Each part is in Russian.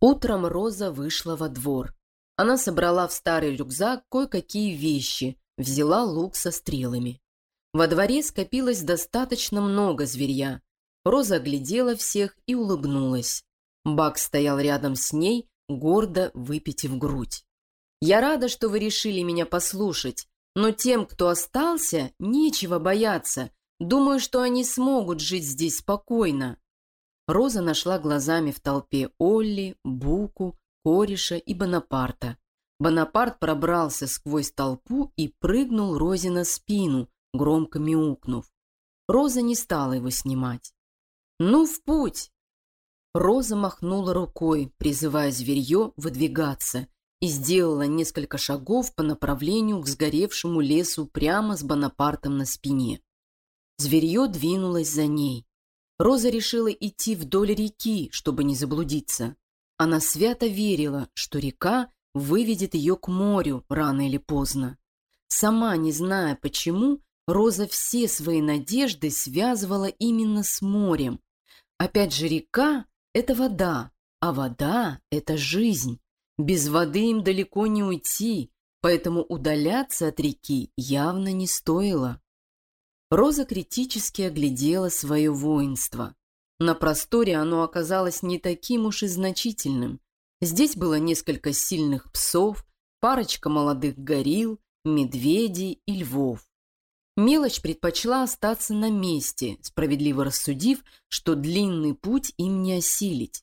Утром Роза вышла во двор. Она собрала в старый рюкзак кое-какие вещи, взяла лук со стрелами. Во дворе скопилось достаточно много зверья. Роза оглядела всех и улыбнулась. Бак стоял рядом с ней, гордо выпитив грудь. «Я рада, что вы решили меня послушать, но тем, кто остался, нечего бояться. Думаю, что они смогут жить здесь спокойно». Роза нашла глазами в толпе Олли, Буку, Кореша и Бонапарта. Бонапарт пробрался сквозь толпу и прыгнул Розе на спину, громко мяукнув. Роза не стала его снимать. «Ну, в путь!» Роза махнула рукой, призывая зверье выдвигаться, и сделала несколько шагов по направлению к сгоревшему лесу прямо с Бонапартом на спине. Зверье двинулось за ней. Роза решила идти вдоль реки, чтобы не заблудиться. Она свято верила, что река выведет ее к морю рано или поздно. Сама не зная почему, Роза все свои надежды связывала именно с морем. Опять же, река – это вода, а вода – это жизнь. Без воды им далеко не уйти, поэтому удаляться от реки явно не стоило. Роза критически оглядела свое воинство. На просторе оно оказалось не таким уж и значительным. Здесь было несколько сильных псов, парочка молодых горилл, медведей и львов. Мелочь предпочла остаться на месте, справедливо рассудив, что длинный путь им не осилить.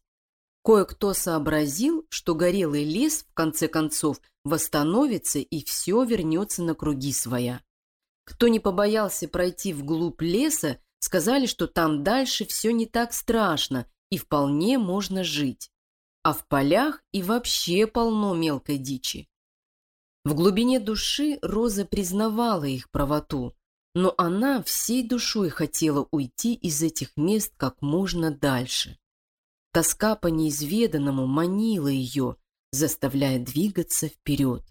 Кое-кто сообразил, что горелый лес, в конце концов, восстановится и все вернется на круги своя. Кто не побоялся пройти вглубь леса, сказали, что там дальше все не так страшно и вполне можно жить. А в полях и вообще полно мелкой дичи. В глубине души Роза признавала их правоту, но она всей душой хотела уйти из этих мест как можно дальше. Тоска по неизведанному манила ее, заставляя двигаться вперед.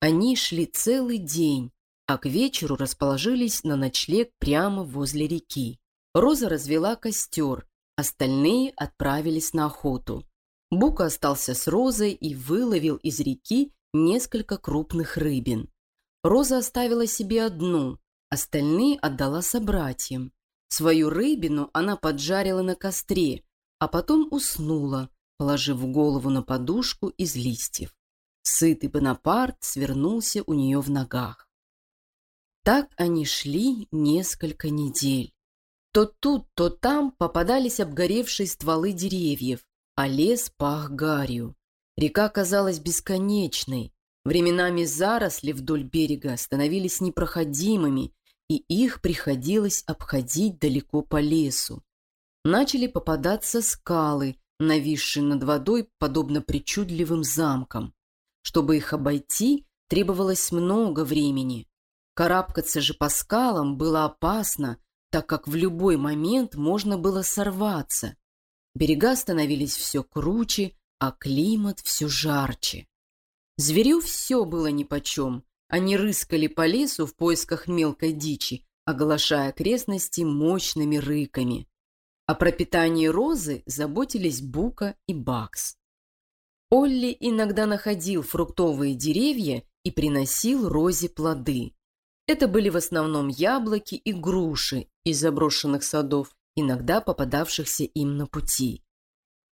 Они шли целый день, а к вечеру расположились на ночлег прямо возле реки. Роза развела костер, остальные отправились на охоту. Бука остался с Розой и выловил из реки несколько крупных рыбин. Роза оставила себе одну, остальные отдала собратьям. Свою рыбину она поджарила на костре, а потом уснула, положив голову на подушку из листьев. Сытый Бонапарт свернулся у нее в ногах. Так они шли несколько недель. То тут, то там попадались обгоревшие стволы деревьев, а лес пах гарью. Река казалась бесконечной. Временами заросли вдоль берега становились непроходимыми, и их приходилось обходить далеко по лесу. Начали попадаться скалы, нависшие над водой, подобно причудливым замкам. Чтобы их обойти, требовалось много времени. Карабкаться же по скалам было опасно, так как в любой момент можно было сорваться. Берега становились все круче, а климат все жарче. Зверю все было нипочем. Они рыскали по лесу в поисках мелкой дичи, оглашая окрестности мощными рыками. О пропитании розы заботились Бука и Бакс. Олли иногда находил фруктовые деревья и приносил розе плоды. Это были в основном яблоки и груши из заброшенных садов, иногда попадавшихся им на пути.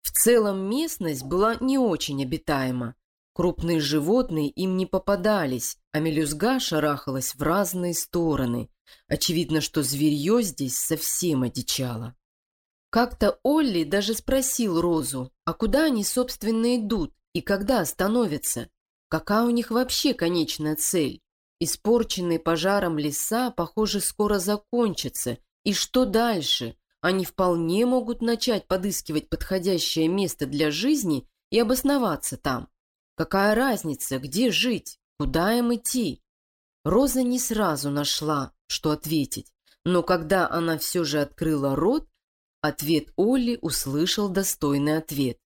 В целом местность была не очень обитаема. Крупные животные им не попадались, а мелюзга шарахалась в разные стороны. Очевидно, что зверье здесь совсем одичало. Как-то Олли даже спросил Розу, а куда они, собственно, идут и когда остановятся? Какая у них вообще конечная цель? Испорченные пожаром леса, похоже, скоро закончатся. И что дальше? Они вполне могут начать подыскивать подходящее место для жизни и обосноваться там. Какая разница, где жить, куда им идти? Роза не сразу нашла, что ответить, но когда она все же открыла рот, ответ Олли услышал достойный ответ.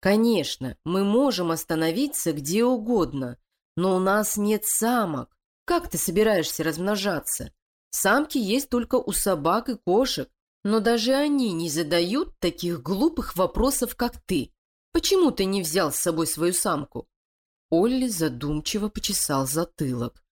«Конечно, мы можем остановиться где угодно, но у нас нет самок. Как ты собираешься размножаться? Самки есть только у собак и кошек, но даже они не задают таких глупых вопросов, как ты. Почему ты не взял с собой свою самку?» Олли задумчиво почесал затылок.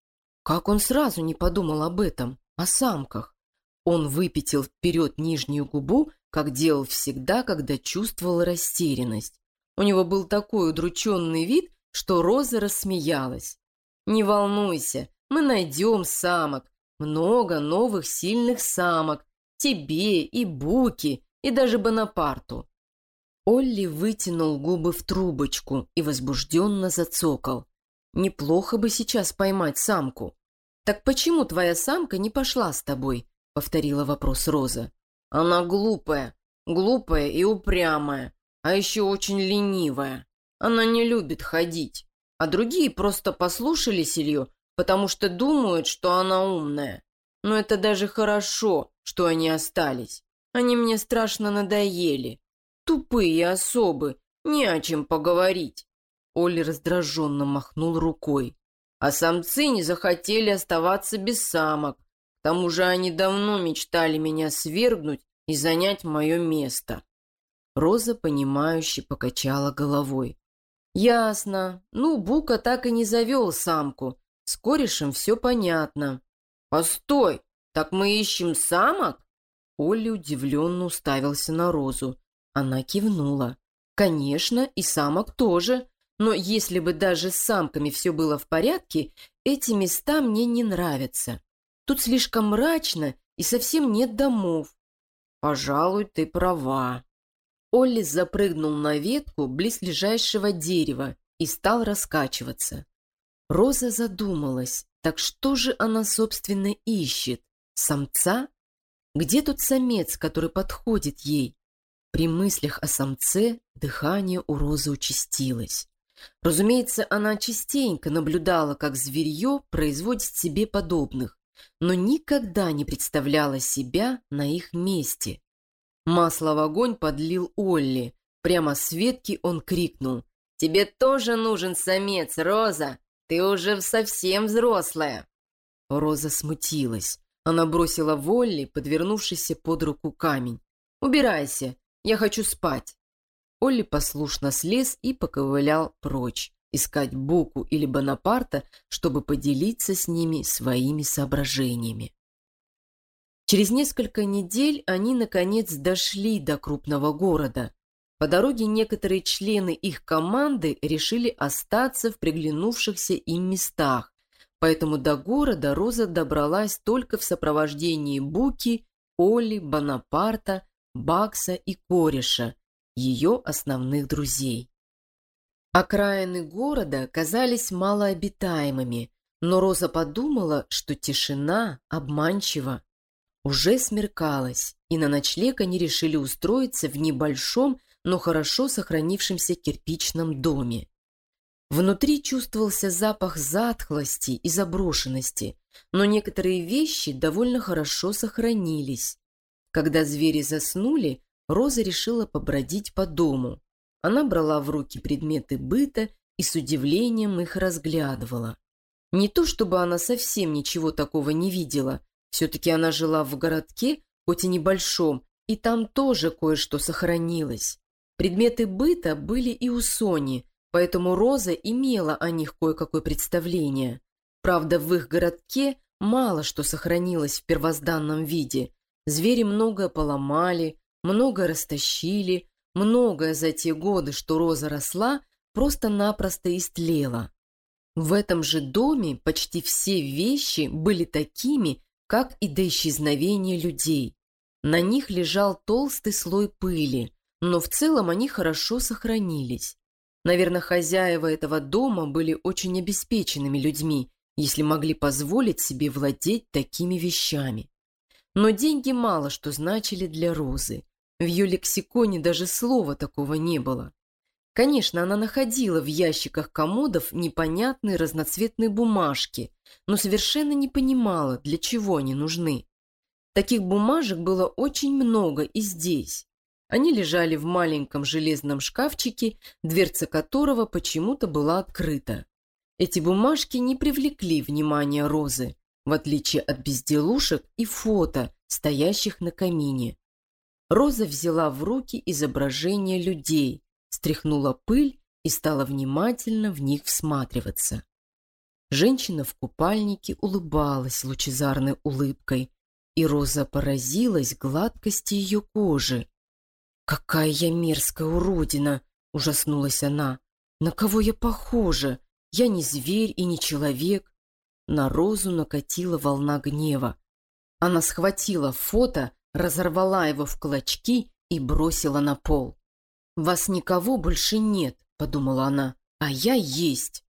Как он сразу не подумал об этом, о самках? Он выпятил вперед нижнюю губу, как делал всегда, когда чувствовал растерянность. У него был такой удрученный вид, что Роза рассмеялась. «Не волнуйся, мы найдем самок. Много новых сильных самок. Тебе и Буки, и даже Бонапарту. Олли вытянул губы в трубочку и возбужденно зацокал. «Неплохо бы сейчас поймать самку». «Так почему твоя самка не пошла с тобой?» — повторила вопрос Роза. «Она глупая, глупая и упрямая, а еще очень ленивая. Она не любит ходить, а другие просто послушались ее, потому что думают, что она умная. Но это даже хорошо, что они остались. Они мне страшно надоели. Тупые особы, не о чем поговорить. Олли раздраженно махнул рукой. А самцы не захотели оставаться без самок. К тому же они давно мечтали меня свергнуть и занять мое место. Роза, понимающе покачала головой. «Ясно. Ну, Бука так и не завел самку. С корешем все понятно». «Постой, так мы ищем самок?» Олли удивленно уставился на Розу. Она кивнула. «Конечно, и самок тоже. Но если бы даже с самками все было в порядке, эти места мне не нравятся. Тут слишком мрачно и совсем нет домов». «Пожалуй, ты права». Олли запрыгнул на ветку близлежащего дерева и стал раскачиваться. Роза задумалась, так что же она, собственно, ищет? Самца? Где тот самец, который подходит ей? При мыслях о самце дыхание у Розы участилось. Разумеется, она частенько наблюдала, как зверье производит себе подобных, но никогда не представляла себя на их месте. Масло в огонь подлил Олли. Прямо с ветки он крикнул. «Тебе тоже нужен самец, Роза! Ты уже совсем взрослая!» Роза смутилась. Она бросила Волли, подвернувшийся под руку камень. «Убирайся, я хочу спать». Олли послушно слез и поковылял прочь, искать Буку или Бонапарта, чтобы поделиться с ними своими соображениями. Через несколько недель они, наконец, дошли до крупного города. По дороге некоторые члены их команды решили остаться в приглянувшихся им местах, поэтому до города Роза добралась только в сопровождении Буки, Оли, Бонапарта, Бакса и Кореша, ее основных друзей. Окраины города казались малообитаемыми, но Роза подумала, что тишина обманчива. Уже смеркалось, и на ночлег они решили устроиться в небольшом, но хорошо сохранившемся кирпичном доме. Внутри чувствовался запах затхлости и заброшенности, но некоторые вещи довольно хорошо сохранились. Когда звери заснули, Роза решила побродить по дому. Она брала в руки предметы быта и с удивлением их разглядывала. Не то чтобы она совсем ничего такого не видела, все-таки она жила в городке, хоть и небольшом, и там тоже кое-что сохранилось. Предметы быта были и у Сони, поэтому Роза имела о них кое-какое представление. Правда, в их городке мало что сохранилось в первозданном виде. Звери многое поломали, многое растащили, многое за те годы, что Роза росла, просто-напросто истлела. В этом же доме почти все вещи были такими, как и до исчезновения людей. На них лежал толстый слой пыли, но в целом они хорошо сохранились. Наверное, хозяева этого дома были очень обеспеченными людьми, если могли позволить себе владеть такими вещами. Но деньги мало что значили для Розы. В ее лексиконе даже слова такого не было. Конечно, она находила в ящиках комодов непонятные разноцветные бумажки, но совершенно не понимала, для чего они нужны. Таких бумажек было очень много и здесь. Они лежали в маленьком железном шкафчике, дверца которого почему-то была открыта. Эти бумажки не привлекли внимания Розы, в отличие от безделушек и фото, стоящих на камине. Роза взяла в руки изображения людей, стряхнула пыль и стала внимательно в них всматриваться. Женщина в купальнике улыбалась лучезарной улыбкой, и Роза поразилась гладкости ее кожи. «Какая я мерзкая уродина!» — ужаснулась она. «На кого я похожа? Я не зверь и не человек». На Розу накатила волна гнева. Она схватила фото, разорвала его в клочки и бросила на пол. «Вас никого больше нет», — подумала она, — «а я есть».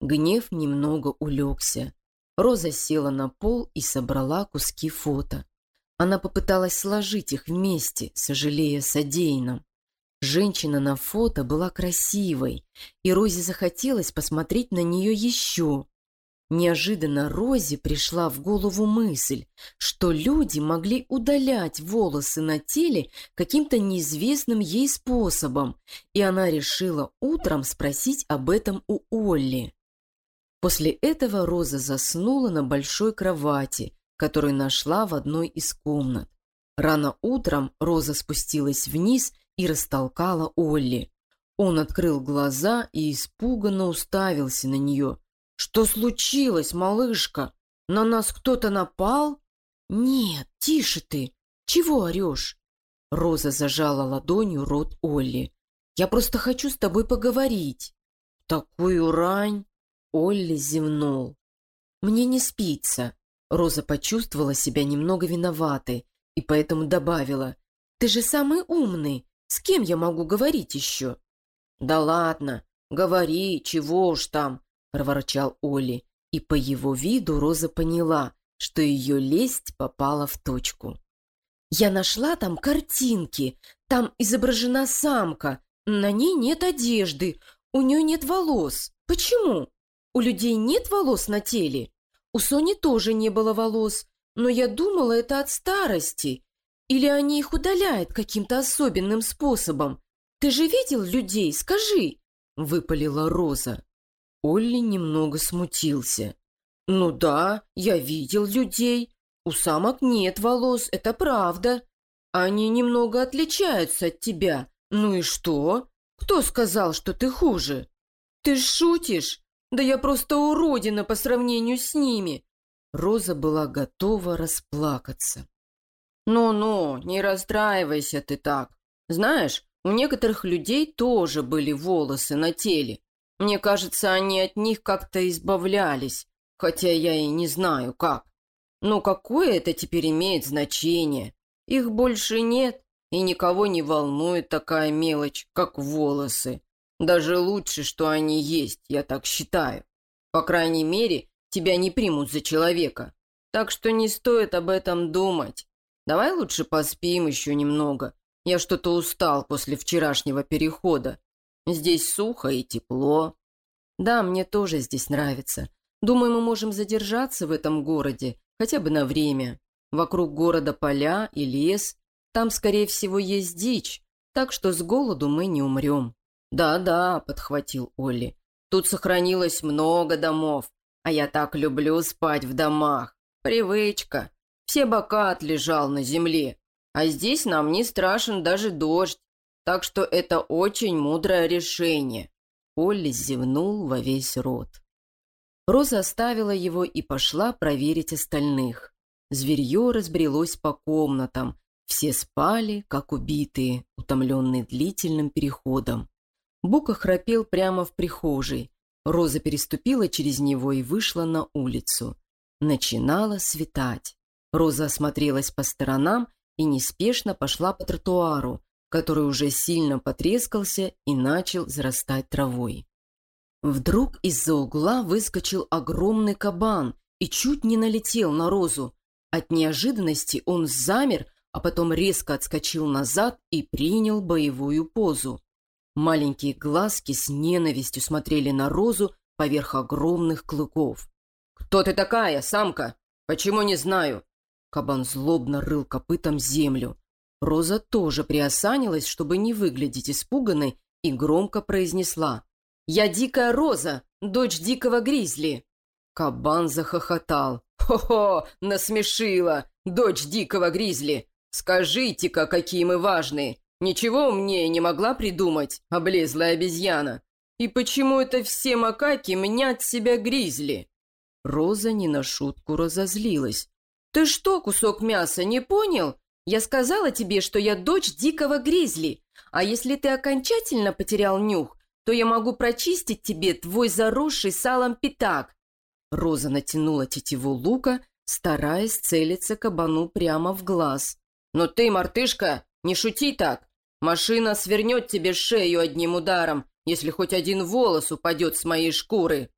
Гнев немного улегся. Роза села на пол и собрала куски фото. Она попыталась сложить их вместе, сожалея о содеянном. Женщина на фото была красивой, и Розе захотелось посмотреть на нее еще. Неожиданно Розе пришла в голову мысль, что люди могли удалять волосы на теле каким-то неизвестным ей способом, и она решила утром спросить об этом у Олли. После этого Роза заснула на большой кровати, которую нашла в одной из комнат. Рано утром Роза спустилась вниз и растолкала Олли. Он открыл глаза и испуганно уставился на нее. «Что случилось, малышка? На нас кто-то напал?» «Нет, тише ты! Чего орешь?» Роза зажала ладонью рот Олли. «Я просто хочу с тобой поговорить». «Такую рань!» Олли зевнул. «Мне не спится». Роза почувствовала себя немного виноватой и поэтому добавила. «Ты же самый умный. С кем я могу говорить еще?» «Да ладно, говори, чего уж там», – проворчал Олли. И по его виду Роза поняла, что ее лесть попала в точку. «Я нашла там картинки. Там изображена самка. На ней нет одежды. У нее нет волос. Почему?» У людей нет волос на теле? У Сони тоже не было волос, но я думала, это от старости. Или они их удаляют каким-то особенным способом? Ты же видел людей, скажи!» — выпалила Роза. Олли немного смутился. «Ну да, я видел людей. У самок нет волос, это правда. Они немного отличаются от тебя. Ну и что? Кто сказал, что ты хуже? Ты шутишь? Да я просто уродина по сравнению с ними!» Роза была готова расплакаться. «Ну-ну, не расстраивайся ты так. Знаешь, у некоторых людей тоже были волосы на теле. Мне кажется, они от них как-то избавлялись, хотя я и не знаю как. Но какое это теперь имеет значение? Их больше нет, и никого не волнует такая мелочь, как волосы. Даже лучше, что они есть, я так считаю. По крайней мере, тебя не примут за человека. Так что не стоит об этом думать. Давай лучше поспим еще немного. Я что-то устал после вчерашнего перехода. Здесь сухо и тепло. Да, мне тоже здесь нравится. Думаю, мы можем задержаться в этом городе, хотя бы на время. Вокруг города поля и лес. Там, скорее всего, есть дичь, так что с голоду мы не умрем. «Да-да», — подхватил Олли. «Тут сохранилось много домов, а я так люблю спать в домах. Привычка. Все бока отлежал на земле. А здесь нам не страшен даже дождь. Так что это очень мудрое решение». Олли зевнул во весь рот. Роза оставила его и пошла проверить остальных. Зверье разбрелось по комнатам. Все спали, как убитые, утомленные длительным переходом. Бука храпел прямо в прихожей. Роза переступила через него и вышла на улицу. Начинало светать. Роза осмотрелась по сторонам и неспешно пошла по тротуару, который уже сильно потрескался и начал зарастать травой. Вдруг из-за угла выскочил огромный кабан и чуть не налетел на Розу. От неожиданности он замер, а потом резко отскочил назад и принял боевую позу. Маленькие глазки с ненавистью смотрели на Розу поверх огромных клыков. «Кто ты такая, самка? Почему не знаю?» Кабан злобно рыл копытом землю. Роза тоже приосанилась, чтобы не выглядеть испуганной, и громко произнесла. «Я дикая Роза, дочь дикого гризли!» Кабан захохотал. «Хо-хо, насмешила! Дочь дикого гризли! Скажите-ка, какие мы важные! Ничего умнее не могла придумать, облезлая обезьяна. И почему это все макаки мнят себя гризли?» Роза не на шутку разозлилась. «Ты что, кусок мяса, не понял? Я сказала тебе, что я дочь дикого гризли. А если ты окончательно потерял нюх, то я могу прочистить тебе твой заросший салом пятак». Роза натянула тетиву лука, стараясь целиться кабану прямо в глаз. «Но ты, мартышка, не шути так. Машина свернет тебе шею одним ударом, если хоть один волос упадет с моей шкуры».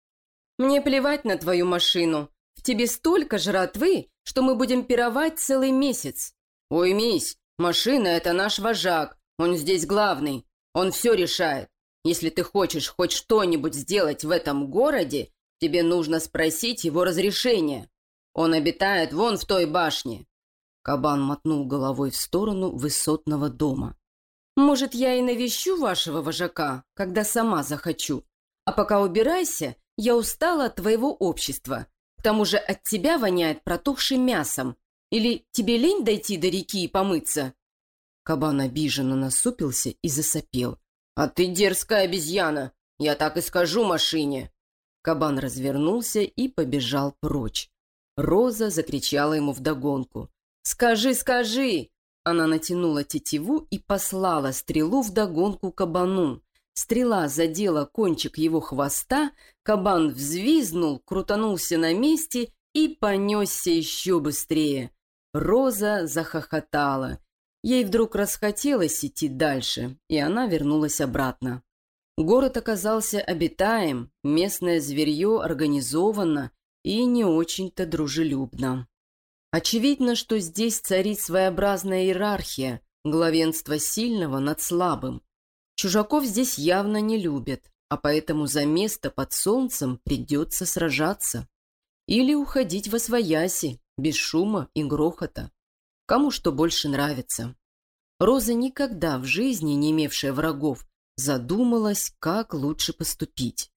«Мне плевать на твою машину. В тебе столько жратвы, что мы будем пировать целый месяц». «Уймись, машина – это наш вожак. Он здесь главный. Он все решает. Если ты хочешь хоть что-нибудь сделать в этом городе, тебе нужно спросить его разрешения. Он обитает вон в той башне». Кабан мотнул головой в сторону высотного дома. «Может, я и навещу вашего вожака, когда сама захочу. А пока убирайся, я устала от твоего общества. К тому же от тебя воняет протухшим мясом. Или тебе лень дойти до реки и помыться?» Кабан обиженно насупился и засопел. «А ты дерзкая обезьяна! Я так и скажу машине!» Кабан развернулся и побежал прочь. Роза закричала ему вдогонку. «Скажи, скажи!» Она натянула тетиву и послала стрелу вдогонку кабану. Стрела задела кончик его хвоста, кабан взвизнул, крутанулся на месте и понесся еще быстрее. Роза захохотала. Ей вдруг расхотелось идти дальше, и она вернулась обратно. Город оказался обитаем, местное зверье организовано и не очень-то дружелюбно. Очевидно, что здесь царит своеобразная иерархия, главенство сильного над слабым. Чужаков здесь явно не любят, а поэтому за место под солнцем придется сражаться. Или уходить во свояси, без шума и грохота. Кому что больше нравится. Роза, никогда в жизни не имевшая врагов, задумалась, как лучше поступить.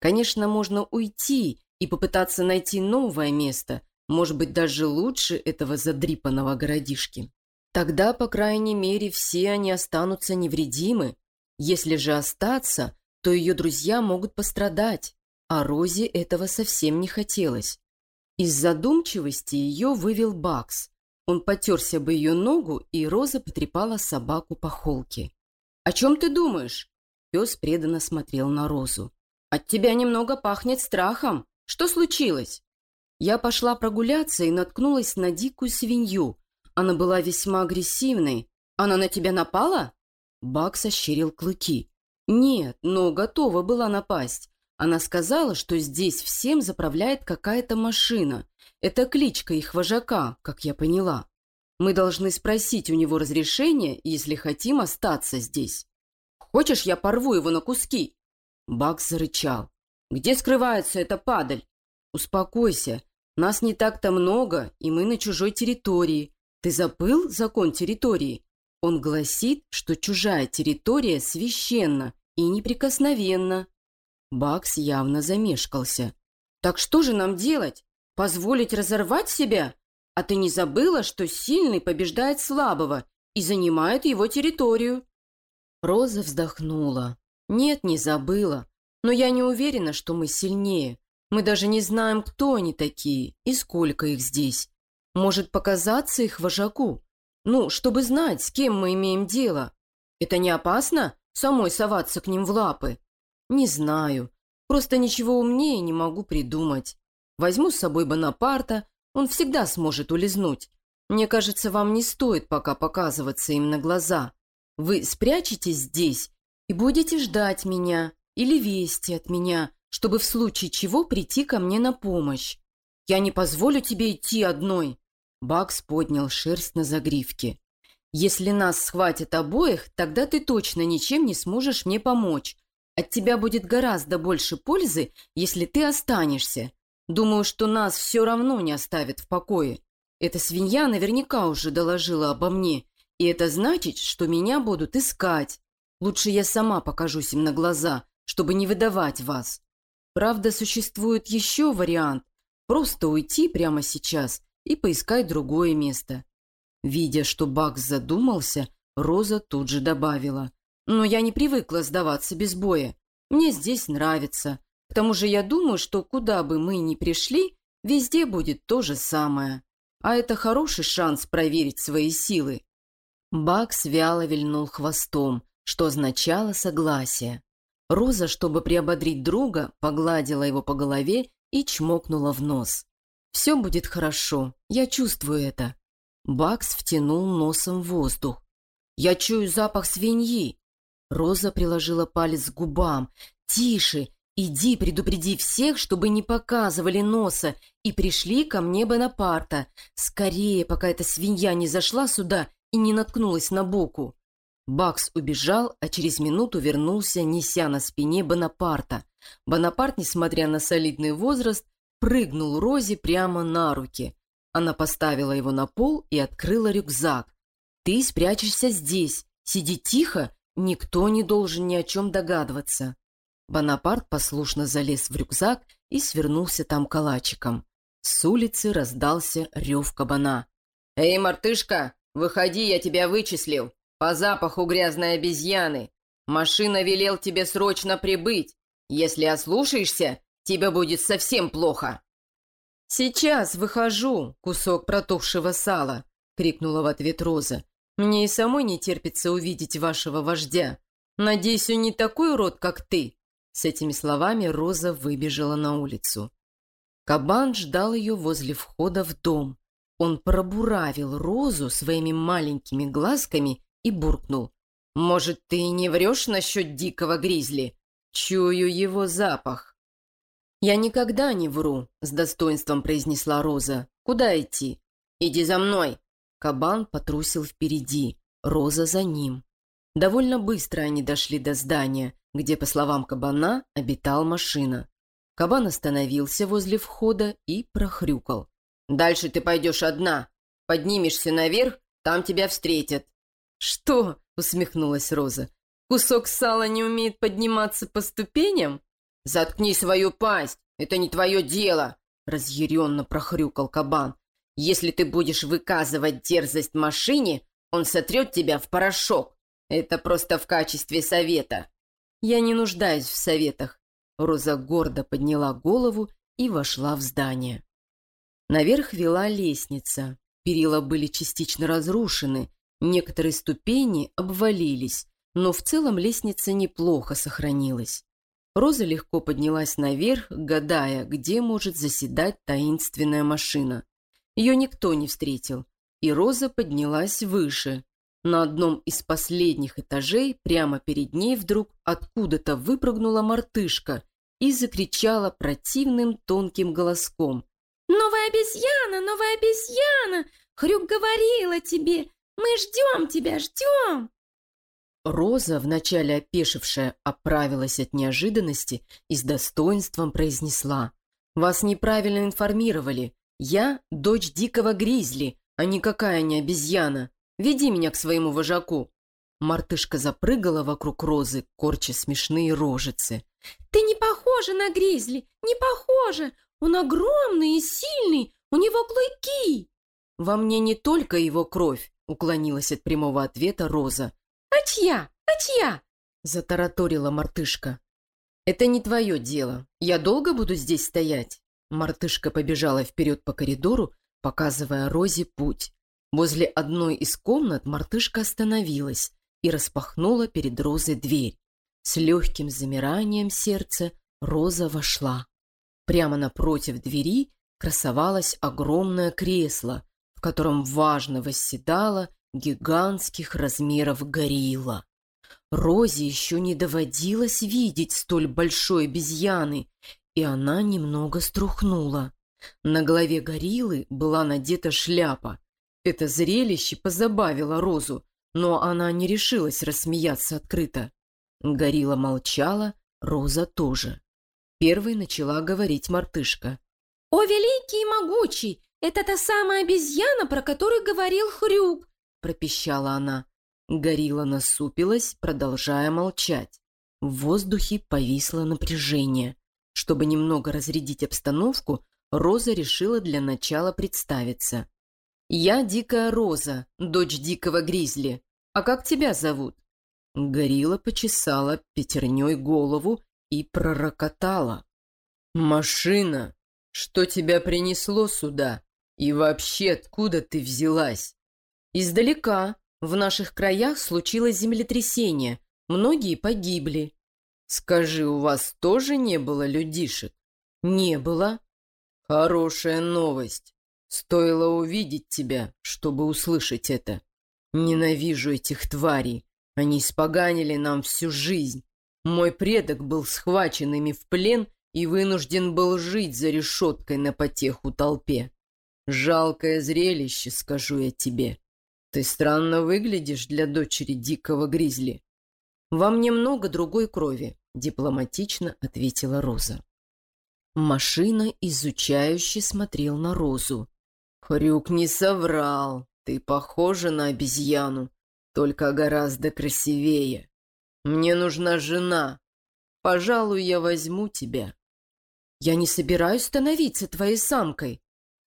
Конечно, можно уйти и попытаться найти новое место, может быть, даже лучше этого задрипанного городишки. Тогда, по крайней мере, все они останутся невредимы. Если же остаться, то ее друзья могут пострадать, а Розе этого совсем не хотелось. Из задумчивости ее вывел Бакс. Он потерся бы ее ногу, и Роза потрепала собаку по холке. «О чем ты думаешь?» Пес преданно смотрел на Розу. «От тебя немного пахнет страхом. Что случилось?» Я пошла прогуляться и наткнулась на дикую свинью. Она была весьма агрессивной. Она на тебя напала? Бакс ощерил клыки. Нет, но готова была напасть. Она сказала, что здесь всем заправляет какая-то машина. Это кличка их вожака, как я поняла. Мы должны спросить у него разрешения, если хотим остаться здесь. Хочешь, я порву его на куски?» Бакс зарычал. «Где скрывается эта падаль?» «Успокойся. Нас не так-то много, и мы на чужой территории. Ты забыл закон территории? Он гласит, что чужая территория священна и неприкосновенна. Бакс явно замешкался. «Так что же нам делать? Позволить разорвать себя? А ты не забыла, что сильный побеждает слабого и занимает его территорию?» Роза вздохнула. «Нет, не забыла. Но я не уверена, что мы сильнее. Мы даже не знаем, кто они такие и сколько их здесь. Может показаться их вожаку? Ну, чтобы знать, с кем мы имеем дело. Это не опасно, самой соваться к ним в лапы?» «Не знаю. Просто ничего умнее не могу придумать. Возьму с собой Бонапарта, он всегда сможет улизнуть. Мне кажется, вам не стоит пока показываться им на глаза. Вы спрячетесь здесь и будете ждать меня или вести от меня, чтобы в случае чего прийти ко мне на помощь. Я не позволю тебе идти одной». Бакс поднял шерсть на загривке. «Если нас схватят обоих, тогда ты точно ничем не сможешь мне помочь. От тебя будет гораздо больше пользы, если ты останешься. Думаю, что нас все равно не оставят в покое. Эта свинья наверняка уже доложила обо мне, и это значит, что меня будут искать. Лучше я сама покажусь им на глаза, чтобы не выдавать вас. Правда, существует еще вариант – просто уйти прямо сейчас и поискать другое место. Видя, что Бакс задумался, Роза тут же добавила. «Но я не привыкла сдаваться без боя. Мне здесь нравится. К тому же я думаю, что куда бы мы ни пришли, везде будет то же самое. А это хороший шанс проверить свои силы». Бакс вяло вильнул хвостом, что означало согласие. Роза, чтобы приободрить друга, погладила его по голове и чмокнула в нос. «Все будет хорошо, я чувствую это». Бакс втянул носом воздух. «Я чую запах свиньи!» Роза приложила палец к губам. «Тише! Иди предупреди всех, чтобы не показывали носа, и пришли ко мне Бонапарта. Скорее, пока эта свинья не зашла сюда и не наткнулась на боку». Бакс убежал, а через минуту вернулся, неся на спине Бонапарта. Бонапарт, несмотря на солидный возраст, прыгнул Розе прямо на руки. Она поставила его на пол и открыла рюкзак. «Ты спрячешься здесь. Сиди тихо, никто не должен ни о чем догадываться». Бонапарт послушно залез в рюкзак и свернулся там калачиком. С улицы раздался рев кабана. «Эй, мартышка, выходи, я тебя вычислил. По запаху грязной обезьяны. Машина велел тебе срочно прибыть. Если ослушаешься, тебе будет совсем плохо». «Сейчас выхожу, кусок протухшего сала», — крикнула в ответ Роза. «Мне и самой не терпится увидеть вашего вождя. Надеюсь, он не такой урод, как ты». С этими словами Роза выбежала на улицу. Кабан ждал ее возле входа в дом. Он пробуравил Розу своими маленькими глазками и буркнул. «Может, ты не врешь насчет дикого гризли? Чую его запах». «Я никогда не вру», — с достоинством произнесла Роза. «Куда идти?» «Иди за мной!» Кабан потрусил впереди, Роза за ним. Довольно быстро они дошли до здания, где, по словам кабана, обитал машина. Кабан остановился возле входа и прохрюкал. «Дальше ты пойдешь одна. Поднимешься наверх, там тебя встретят». «Что?» — усмехнулась Роза. «Кусок сала не умеет подниматься по ступеням?» «Заткни свою пасть! Это не твое дело!» Разъяренно прохрюкал кабан. «Если ты будешь выказывать дерзость машине, он сотрет тебя в порошок. Это просто в качестве совета». «Я не нуждаюсь в советах». Роза гордо подняла голову и вошла в здание. Наверх вела лестница. Перила были частично разрушены, некоторые ступени обвалились, но в целом лестница неплохо сохранилась. Роза легко поднялась наверх, гадая, где может заседать таинственная машина. Ее никто не встретил, и Роза поднялась выше. На одном из последних этажей прямо перед ней вдруг откуда-то выпрыгнула мартышка и закричала противным тонким голоском. «Новая обезьяна! Новая обезьяна! Хрюк говорила тебе! Мы ждем тебя, ждем!» Роза, вначале опешившая, оправилась от неожиданности и с достоинством произнесла. «Вас неправильно информировали. Я дочь дикого гризли, а никакая не обезьяна. Веди меня к своему вожаку». Мартышка запрыгала вокруг Розы, корча смешные рожицы. «Ты не похожа на гризли, не похожа. Он огромный и сильный, у него клыки». «Во мне не только его кровь», — уклонилась от прямого ответа Роза. «А чья? А чья?» — затараторила мартышка. «Это не твое дело. Я долго буду здесь стоять?» Мартышка побежала вперед по коридору, показывая Розе путь. Возле одной из комнат мартышка остановилась и распахнула перед Розой дверь. С легким замиранием сердца Роза вошла. Прямо напротив двери красовалось огромное кресло, в котором важно восседала гигантских размеров горилла. Розе еще не доводилось видеть столь большой обезьяны, и она немного струхнула. На голове гориллы была надета шляпа. Это зрелище позабавило Розу, но она не решилась рассмеяться открыто. Горилла молчала, Роза тоже. Первой начала говорить мартышка. «О, великий и могучий! Это та самая обезьяна, про которую говорил Хрюк пропищала она. Горилла насупилась, продолжая молчать. В воздухе повисло напряжение. Чтобы немного разрядить обстановку, Роза решила для начала представиться. «Я Дикая Роза, дочь Дикого Гризли. А как тебя зовут?» Горилла почесала пятерней голову и пророкотала. «Машина, что тебя принесло сюда? И вообще, откуда ты взялась?» «Издалека. В наших краях случилось землетрясение. Многие погибли». «Скажи, у вас тоже не было людишек?» «Не было». «Хорошая новость. Стоило увидеть тебя, чтобы услышать это. Ненавижу этих тварей. Они испоганили нам всю жизнь. Мой предок был схвачен ими в плен и вынужден был жить за решеткой на потеху толпе. Жалкое зрелище, скажу я тебе. Ты странно выглядишь для дочери дикого гризли. Во мне много другой крови, дипломатично ответила Роза. Машина изучающе смотрел на Розу. Хрюк не соврал. Ты похожа на обезьяну, только гораздо красивее. Мне нужна жена. Пожалуй, я возьму тебя. Я не собираюсь становиться твоей самкой.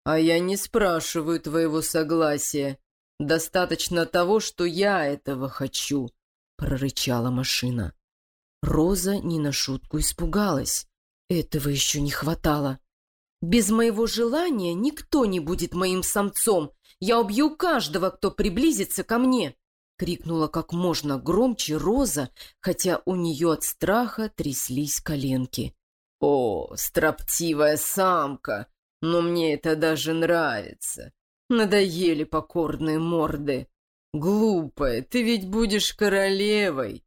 А я не спрашиваю твоего согласия. Достаточно того, что я этого хочу, прорычала машина. Роза не на шутку испугалась. Этого еще не хватало. Без моего желания никто не будет моим самцом. Я убью каждого, кто приблизится ко мне крикнула как можно громче Роза, хотя у нее от страха тряслись коленки. «О, строптивая самка! Но мне это даже нравится. Надоели покорные морды. Глупая, ты ведь будешь королевой.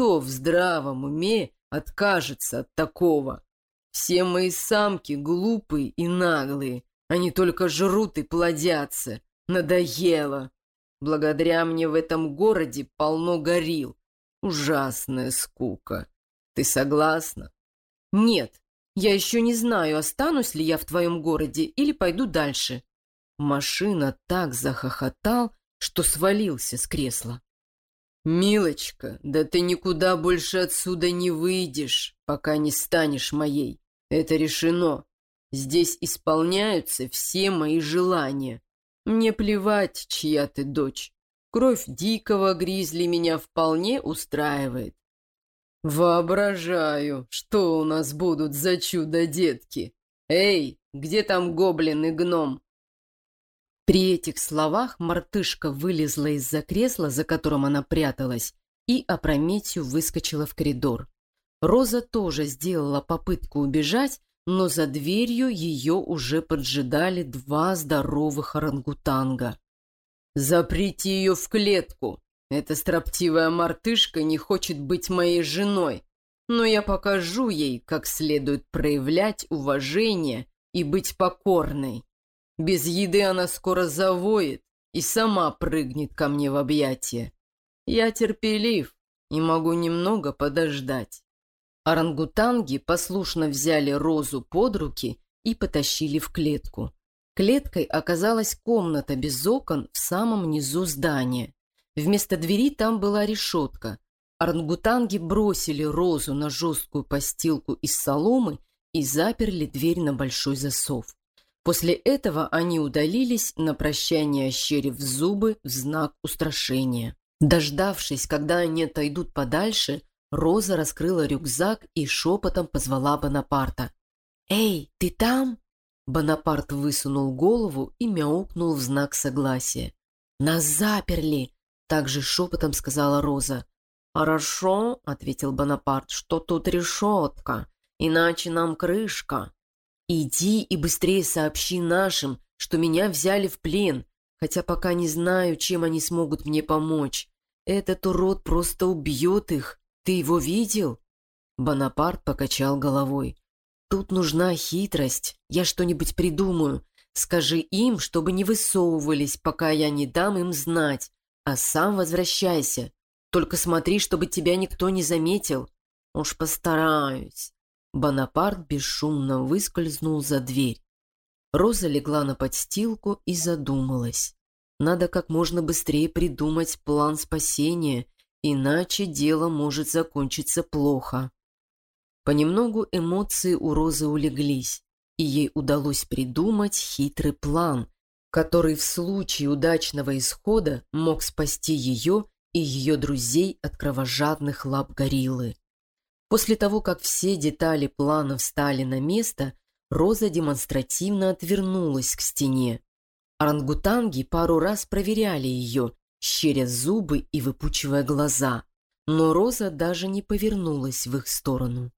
Кто в здравом уме откажется от такого? Все мои самки глупые и наглые. Они только жрут и плодятся. Надоело!» Благодаря мне в этом городе полно горил. Ужасная скука. Ты согласна? Нет, я еще не знаю, останусь ли я в твоем городе или пойду дальше. Машина так захохотал, что свалился с кресла. «Милочка, да ты никуда больше отсюда не выйдешь, пока не станешь моей. Это решено. Здесь исполняются все мои желания. Мне плевать, чья ты дочь. Кровь дикого гризли меня вполне устраивает. Воображаю, что у нас будут за чудо-детки. Эй, где там гоблин и гном? При этих словах мартышка вылезла из-за кресла, за которым она пряталась, и опрометью выскочила в коридор. Роза тоже сделала попытку убежать, но за дверью ее уже поджидали два здоровых орангутанга. «Заприте ее в клетку! Эта строптивая мартышка не хочет быть моей женой, но я покажу ей, как следует проявлять уважение и быть покорной. Без еды она скоро завоет и сама прыгнет ко мне в объятия. Я терпелив и могу немного подождать». Орангутанги послушно взяли Розу под руки и потащили в клетку. Клеткой оказалась комната без окон в самом низу здания. Вместо двери там была решетка. Орангутанги бросили Розу на жесткую постилку из соломы и заперли дверь на большой засов. После этого они удалились, на прощание ощерив зубы в знак устрашения. Дождавшись, когда они отойдут подальше, Роза раскрыла рюкзак и шепотом позвала Бонапарта. «Эй, ты там?» Бонапарт высунул голову и мяукнул в знак согласия. «Нас заперли!» — также шепотом сказала Роза. «Хорошо», — ответил Бонапарт, — «что тут решетка, иначе нам крышка. Иди и быстрее сообщи нашим, что меня взяли в плен, хотя пока не знаю, чем они смогут мне помочь. Этот урод просто убьет их, ты его видел?» Бонапарт покачал головой. «Тут нужна хитрость. Я что-нибудь придумаю. Скажи им, чтобы не высовывались, пока я не дам им знать. А сам возвращайся. Только смотри, чтобы тебя никто не заметил. Уж постараюсь». Бонапарт бесшумно выскользнул за дверь. Роза легла на подстилку и задумалась. Надо как можно быстрее придумать план спасения Иначе дело может закончиться плохо. Понемногу эмоции у Розы улеглись, и ей удалось придумать хитрый план, который в случае удачного исхода мог спасти ее и ее друзей от кровожадных лап гориллы. После того, как все детали плана встали на место, Роза демонстративно отвернулась к стене. Орангутанги пару раз проверяли ее, щеря зубы и выпучивая глаза, но Роза даже не повернулась в их сторону.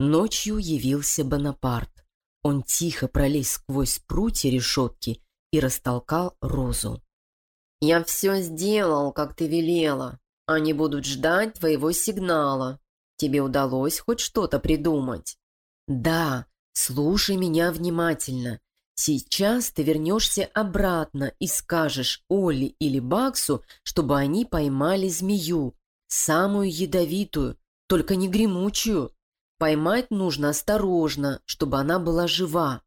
Ночью явился Бонапарт. Он тихо пролез сквозь прутья решетки и растолкал Розу. «Я все сделал, как ты велела. Они будут ждать твоего сигнала. Тебе удалось хоть что-то придумать?» «Да, слушай меня внимательно. Сейчас ты вернешься обратно и скажешь Олли или Баксу, чтобы они поймали змею, самую ядовитую, только не гремучую. Поймать нужно осторожно, чтобы она была жива.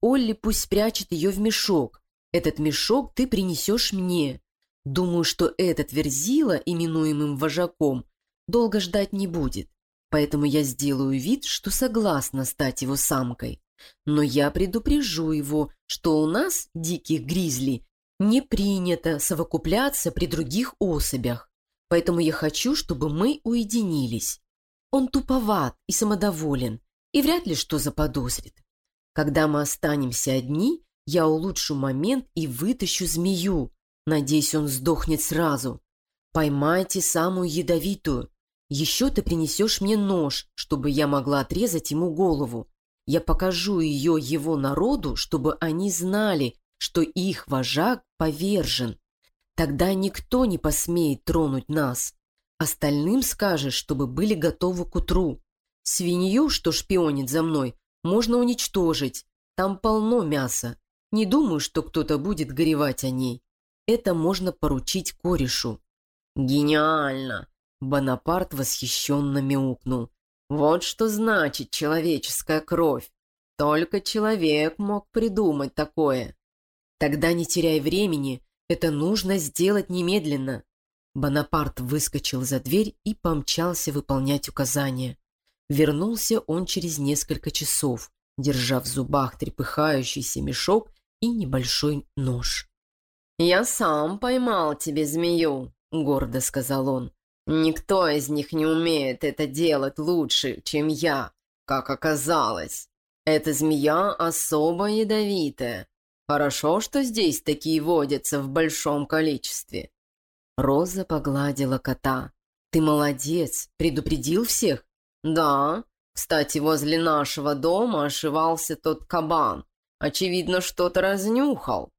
Олли пусть спрячет ее в мешок. Этот мешок ты принесешь мне. Думаю, что этот верзила, именуемым вожаком, долго ждать не будет. Поэтому я сделаю вид, что согласна стать его самкой. Но я предупрежу его, что у нас, диких гризли, не принято совокупляться при других особях. Поэтому я хочу, чтобы мы уединились. Он туповат и самодоволен, и вряд ли что заподозрит. Когда мы останемся одни, я улучшу момент и вытащу змею. Надеюсь, он сдохнет сразу. Поймайте самую ядовитую. Еще ты принесешь мне нож, чтобы я могла отрезать ему голову. Я покажу ее его народу, чтобы они знали, что их вожак повержен. Тогда никто не посмеет тронуть нас. Остальным скажешь, чтобы были готовы к утру. Свинью, что шпионит за мной, можно уничтожить. Там полно мяса. Не думаю, что кто-то будет горевать о ней. Это можно поручить корешу». «Гениально!» Бонапарт восхищенно мяукнул. «Вот что значит человеческая кровь. Только человек мог придумать такое. Тогда не теряй времени, это нужно сделать немедленно». Бонапарт выскочил за дверь и помчался выполнять указания. Вернулся он через несколько часов, держа в зубах трепыхающийся мешок и небольшой нож. «Я сам поймал тебе змею», — гордо сказал он. «Никто из них не умеет это делать лучше, чем я, как оказалось. Эта змея особо ядовитая. Хорошо, что здесь такие водятся в большом количестве». Роза погладила кота. «Ты молодец, предупредил всех?» «Да. Кстати, возле нашего дома ошивался тот кабан. Очевидно, что-то разнюхал.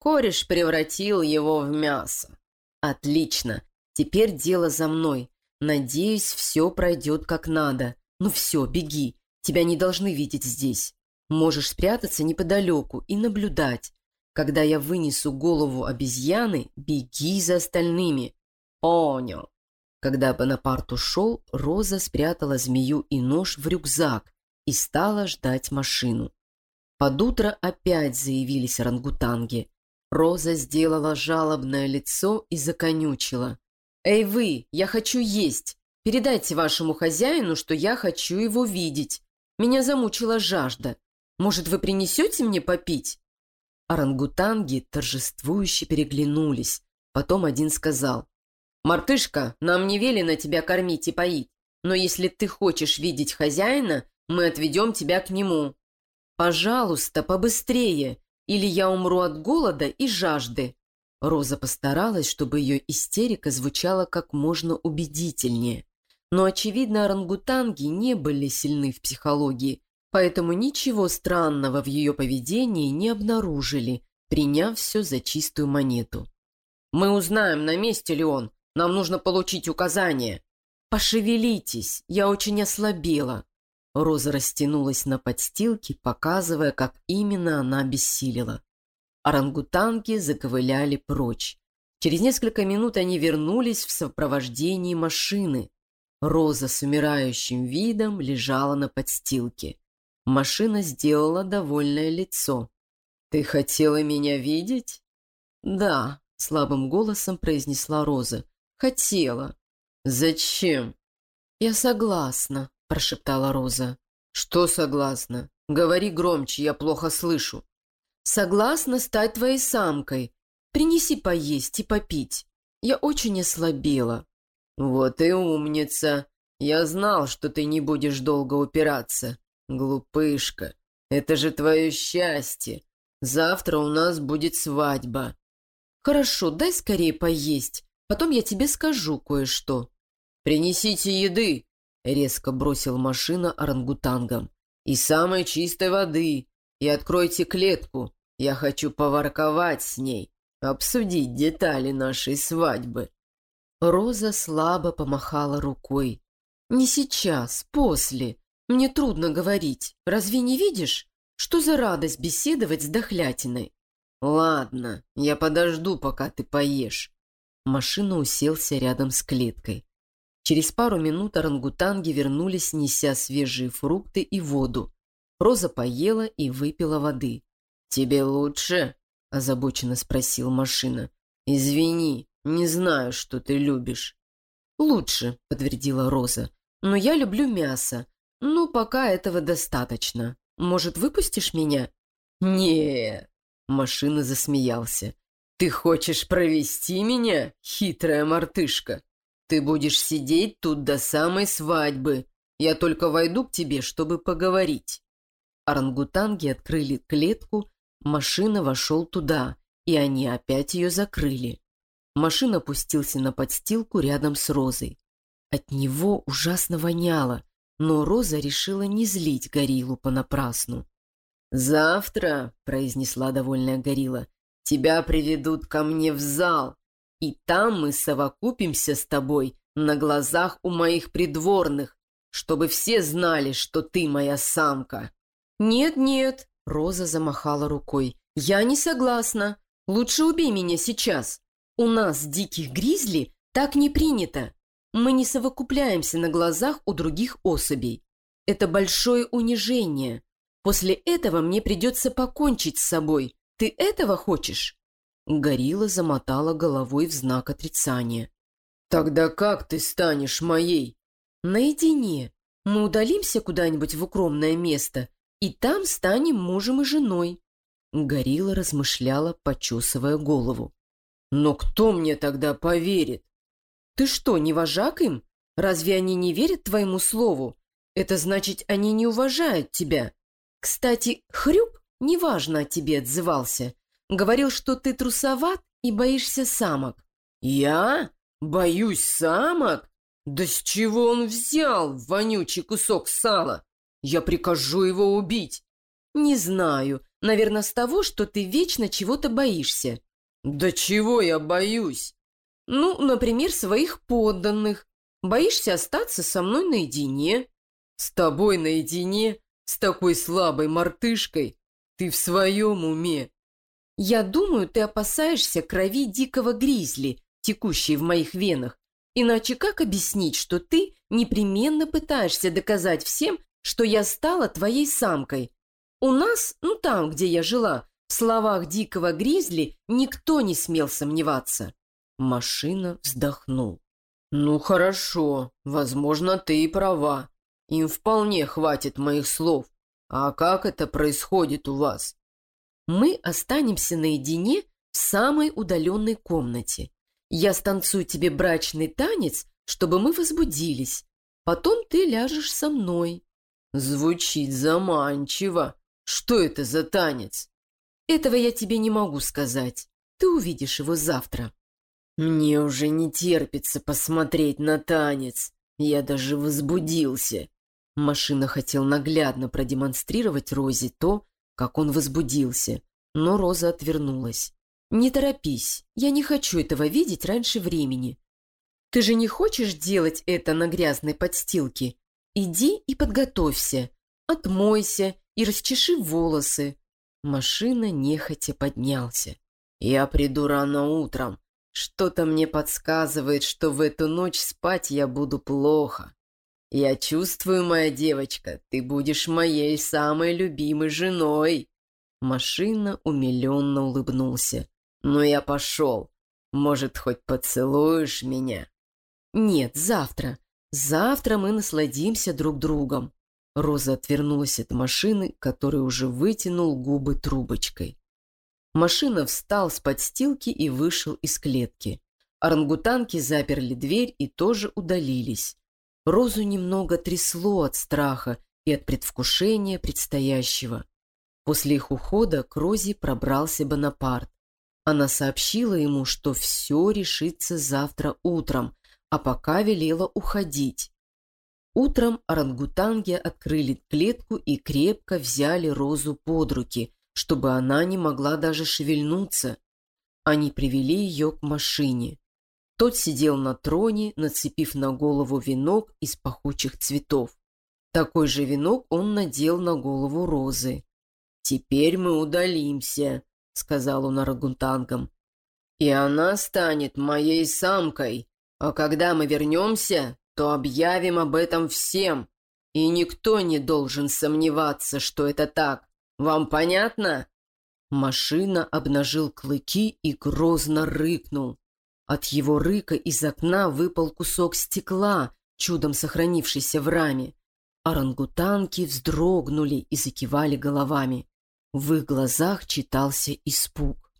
Кореш превратил его в мясо. Отлично. Теперь дело за мной. Надеюсь, все пройдет как надо. Ну все, беги. Тебя не должны видеть здесь. Можешь спрятаться неподалеку и наблюдать. Когда я вынесу голову обезьяны, беги за остальными. Понял. Когда Бонапарт ушел, Роза спрятала змею и нож в рюкзак и стала ждать машину. Под утро опять заявились орангутанги. Роза сделала жалобное лицо и законючила. «Эй вы, я хочу есть! Передайте вашему хозяину, что я хочу его видеть. Меня замучила жажда. Может, вы принесете мне попить?» Орангутанги торжествующе переглянулись. Потом один сказал. «Мартышка, нам не велено тебя кормить и поить. Но если ты хочешь видеть хозяина, мы отведем тебя к нему. «Пожалуйста, побыстрее, или я умру от голода и жажды». Роза постаралась, чтобы ее истерика звучала как можно убедительнее. Но, очевидно, орангутанги не были сильны в психологии, поэтому ничего странного в ее поведении не обнаружили, приняв все за чистую монету. «Мы узнаем, на месте ли он. Нам нужно получить указание». «Пошевелитесь, я очень ослабела», Роза растянулась на подстилке, показывая, как именно она бессилила. Орангутанки заковыляли прочь. Через несколько минут они вернулись в сопровождении машины. Роза с умирающим видом лежала на подстилке. Машина сделала довольное лицо. «Ты хотела меня видеть?» «Да», — слабым голосом произнесла Роза. «Хотела». «Зачем?» «Я согласна», – прошептала Роза. «Что согласна? Говори громче, я плохо слышу». «Согласна стать твоей самкой. Принеси поесть и попить». Я очень ослабела». «Вот и умница. Я знал, что ты не будешь долго упираться. Глупышка, это же твое счастье. Завтра у нас будет свадьба». «Хорошо, дай скорее поесть. Потом я тебе скажу кое-что». «Принесите еды», — резко бросил машина орангутангам. «И самой чистой воды. И откройте клетку. Я хочу поворковать с ней, обсудить детали нашей свадьбы». Роза слабо помахала рукой. «Не сейчас, после. Мне трудно говорить. Разве не видишь? Что за радость беседовать с дохлятиной?» «Ладно, я подожду, пока ты поешь». Машина уселся рядом с клеткой. Через пару минут орангутанги вернулись, неся свежие фрукты и воду. Роза поела и выпила воды. «Тебе лучше?» – озабоченно спросил машина. «Извини, не знаю, что ты любишь». «Лучше», – подтвердила Роза. «Но я люблю мясо. Ну, пока этого достаточно. Может, выпустишь меня?» не Машина засмеялся. «Ты хочешь провести меня, хитрая мартышка? Ты будешь сидеть тут до самой свадьбы. Я только войду к тебе, чтобы поговорить». Орангутанги открыли клетку, машина вошел туда, и они опять ее закрыли. Машина опустился на подстилку рядом с Розой. От него ужасно воняло, но Роза решила не злить гориллу понапрасну. «Завтра», — произнесла довольная горилла, — «тебя приведут ко мне в зал, и там мы совокупимся с тобой на глазах у моих придворных, чтобы все знали, что ты моя самка». «Нет-нет», — Роза замахала рукой, — «я не согласна. Лучше убей меня сейчас. У нас, диких гризли, так не принято. Мы не совокупляемся на глазах у других особей. Это большое унижение». После этого мне придется покончить с собой. Ты этого хочешь?» Горилла замотала головой в знак отрицания. «Тогда как ты станешь моей?» «Наедине. Мы удалимся куда-нибудь в укромное место, и там станем мужем и женой». Горилла размышляла, почесывая голову. «Но кто мне тогда поверит?» «Ты что, не вожак им? Разве они не верят твоему слову? Это значит, они не уважают тебя. Кстати, Хрюк неважно о тебе отзывался. Говорил, что ты трусоват и боишься самок. Я? Боюсь самок? Да с чего он взял вонючий кусок сала? Я прикажу его убить. Не знаю. Наверное, с того, что ты вечно чего-то боишься. Да чего я боюсь? Ну, например, своих подданных. Боишься остаться со мной наедине. С тобой наедине? С такой слабой мартышкой? Ты в своем уме? Я думаю, ты опасаешься крови дикого гризли, текущей в моих венах. Иначе как объяснить, что ты непременно пытаешься доказать всем, что я стала твоей самкой? У нас, ну там, где я жила, в словах дикого гризли никто не смел сомневаться. Машина вздохнул. «Ну хорошо, возможно, ты и права. Им вполне хватит моих слов. А как это происходит у вас? Мы останемся наедине в самой удаленной комнате. Я станцую тебе брачный танец, чтобы мы возбудились. Потом ты ляжешь со мной. Звучит заманчиво. Что это за танец? Этого я тебе не могу сказать. Ты увидишь его завтра. Мне уже не терпится посмотреть на танец. Я даже возбудился. Машина хотел наглядно продемонстрировать Розе то, как он возбудился, но Роза отвернулась. «Не торопись, я не хочу этого видеть раньше времени. Ты же не хочешь делать это на грязной подстилке? Иди и подготовься, отмойся и расчеши волосы». Машина нехотя поднялся. «Я приду рано утром. Что-то мне подсказывает, что в эту ночь спать я буду плохо». «Я чувствую, моя девочка, ты будешь моей самой любимой женой!» Машина умиленно улыбнулся. «Ну я пошел. Может, хоть поцелуешь меня?» «Нет, завтра. Завтра мы насладимся друг другом». Роза отвернулась от машины, который уже вытянул губы трубочкой. Машина встал с подстилки и вышел из клетки. Орангутанки заперли дверь и тоже удалились. Розу немного трясло от страха и от предвкушения предстоящего. После их ухода к Розе пробрался Бонапарт. Она сообщила ему, что все решится завтра утром, а пока велела уходить. Утром орангутанги открыли клетку и крепко взяли Розу под руки, чтобы она не могла даже шевельнуться. Они привели ее к машине. Тот сидел на троне, нацепив на голову венок из пахучих цветов. Такой же венок он надел на голову Розы. «Теперь мы удалимся», — сказал он орангутангам. «И она станет моей самкой, а когда мы вернемся, то объявим об этом всем, и никто не должен сомневаться, что это так. Вам понятно?» Машина обнажил клыки и грозно рыкнул. От его рыка из окна выпал кусок стекла, чудом сохранившийся в раме. Орангутанки вздрогнули и закивали головами. В их глазах читался испуг.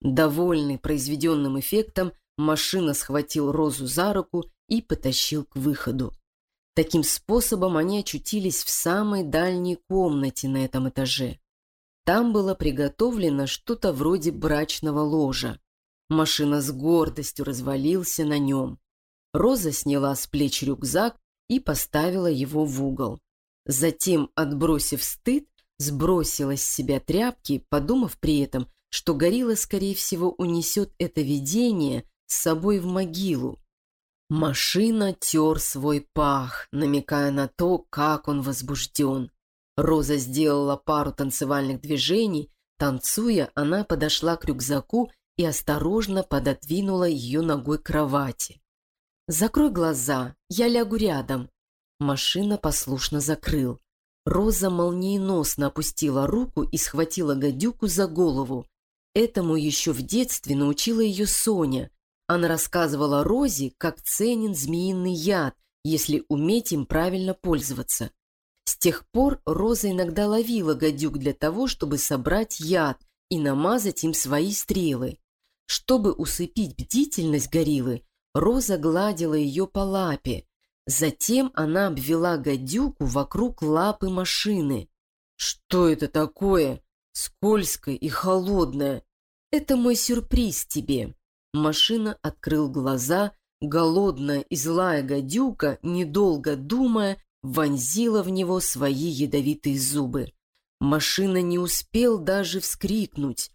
Довольный произведенным эффектом, машина схватил Розу за руку и потащил к выходу. Таким способом они очутились в самой дальней комнате на этом этаже. Там было приготовлено что-то вроде брачного ложа. Машина с гордостью развалился на нем. Роза сняла с плеч рюкзак и поставила его в угол. Затем, отбросив стыд, сбросила с себя тряпки, подумав при этом, что горилла, скорее всего, унесет это видение с собой в могилу. Машина тер свой пах, намекая на то, как он возбужден. Роза сделала пару танцевальных движений. Танцуя, она подошла к рюкзаку и осторожно пододвинула ее ногой к кровати. «Закрой глаза, я лягу рядом». Машина послушно закрыл. Роза молниеносно опустила руку и схватила гадюку за голову. Этому еще в детстве научила ее Соня. Она рассказывала Розе, как ценен змеиный яд, если уметь им правильно пользоваться. С тех пор Роза иногда ловила гадюк для того, чтобы собрать яд и намазать им свои стрелы. Чтобы усыпить бдительность гориллы, Роза гладила ее по лапе. Затем она обвела гадюку вокруг лапы машины. «Что это такое? Скользкое и холодное. Это мой сюрприз тебе». Машина открыл глаза, голодная и злая гадюка, недолго думая, вонзила в него свои ядовитые зубы. Машина не успел даже вскрикнуть.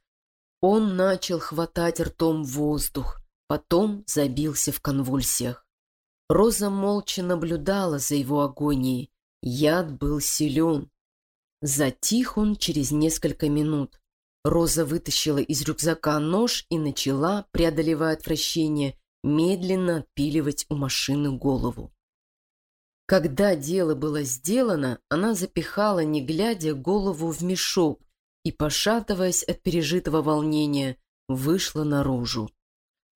Он начал хватать ртом воздух, потом забился в конвульсиях. Роза молча наблюдала за его агонией. Яд был силен. Затих он через несколько минут. Роза вытащила из рюкзака нож и начала, преодолевая отвращение, медленно отпиливать у машины голову. Когда дело было сделано, она запихала, не глядя, голову в мешок и, пошатываясь от пережитого волнения, вышла наружу.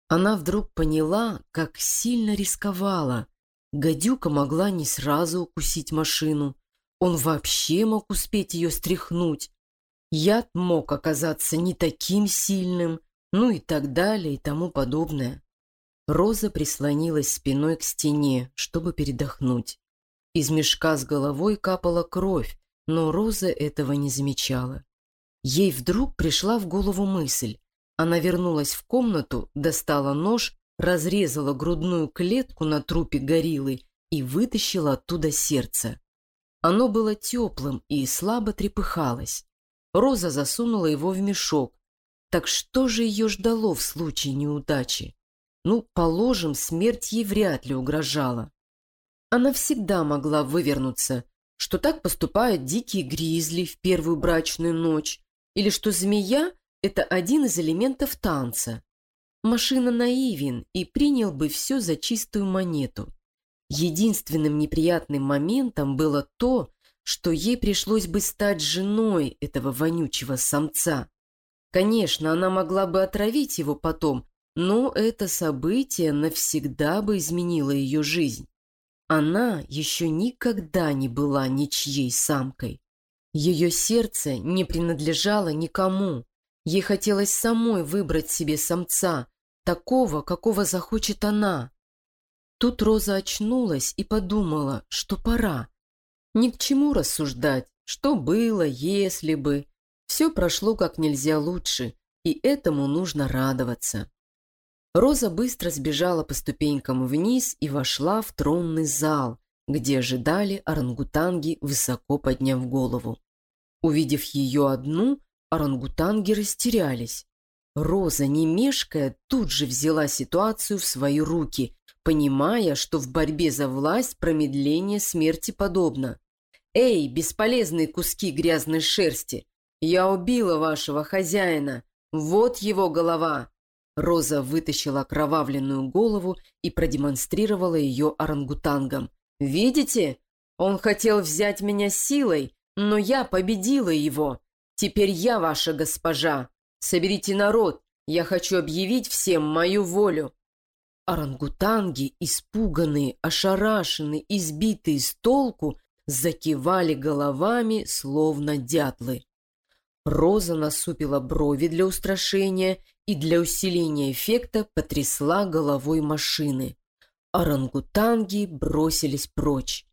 Она вдруг поняла, как сильно рисковала. Гадюка могла не сразу укусить машину. Он вообще мог успеть ее стряхнуть. Яд мог оказаться не таким сильным, ну и так далее и тому подобное. Роза прислонилась спиной к стене, чтобы передохнуть. Из мешка с головой капала кровь, но Роза этого не замечала. Ей вдруг пришла в голову мысль. Она вернулась в комнату, достала нож, разрезала грудную клетку на трупе гориллы и вытащила оттуда сердце. Оно было теплым и слабо трепыхалось. Роза засунула его в мешок. Так что же ее ждало в случае неудачи? Ну, положим, смерть ей вряд ли угрожала. Она всегда могла вывернуться, что так поступают дикие гризли в первую брачную ночь, или что змея – это один из элементов танца. Машина наивен и принял бы все за чистую монету. Единственным неприятным моментом было то, что ей пришлось бы стать женой этого вонючего самца. Конечно, она могла бы отравить его потом, но это событие навсегда бы изменило ее жизнь. Она еще никогда не была ничьей самкой. Ее сердце не принадлежало никому. Ей хотелось самой выбрать себе самца, такого, какого захочет она. Тут Роза очнулась и подумала, что пора. Ни к чему рассуждать, что было, если бы. Все прошло как нельзя лучше, и этому нужно радоваться. Роза быстро сбежала по ступенькам вниз и вошла в тронный зал, где ожидали орангутанги, высоко подняв голову. Увидев ее одну, орангутанги растерялись. Роза, не мешкая, тут же взяла ситуацию в свои руки, понимая, что в борьбе за власть промедление смерти подобно. «Эй, бесполезные куски грязной шерсти! Я убила вашего хозяина! Вот его голова!» Роза вытащила окровавленную голову и продемонстрировала ее орангутангам. «Видите? Он хотел взять меня силой, но я победила его. Теперь я ваша госпожа. Соберите народ, я хочу объявить всем мою волю». Орангутанги, испуганные, ошарашенные, избитые с толку, закивали головами, словно дятлы. Роза насупила брови для устрашения и для усиления эффекта потрясла головой машины. Орангутанги бросились прочь.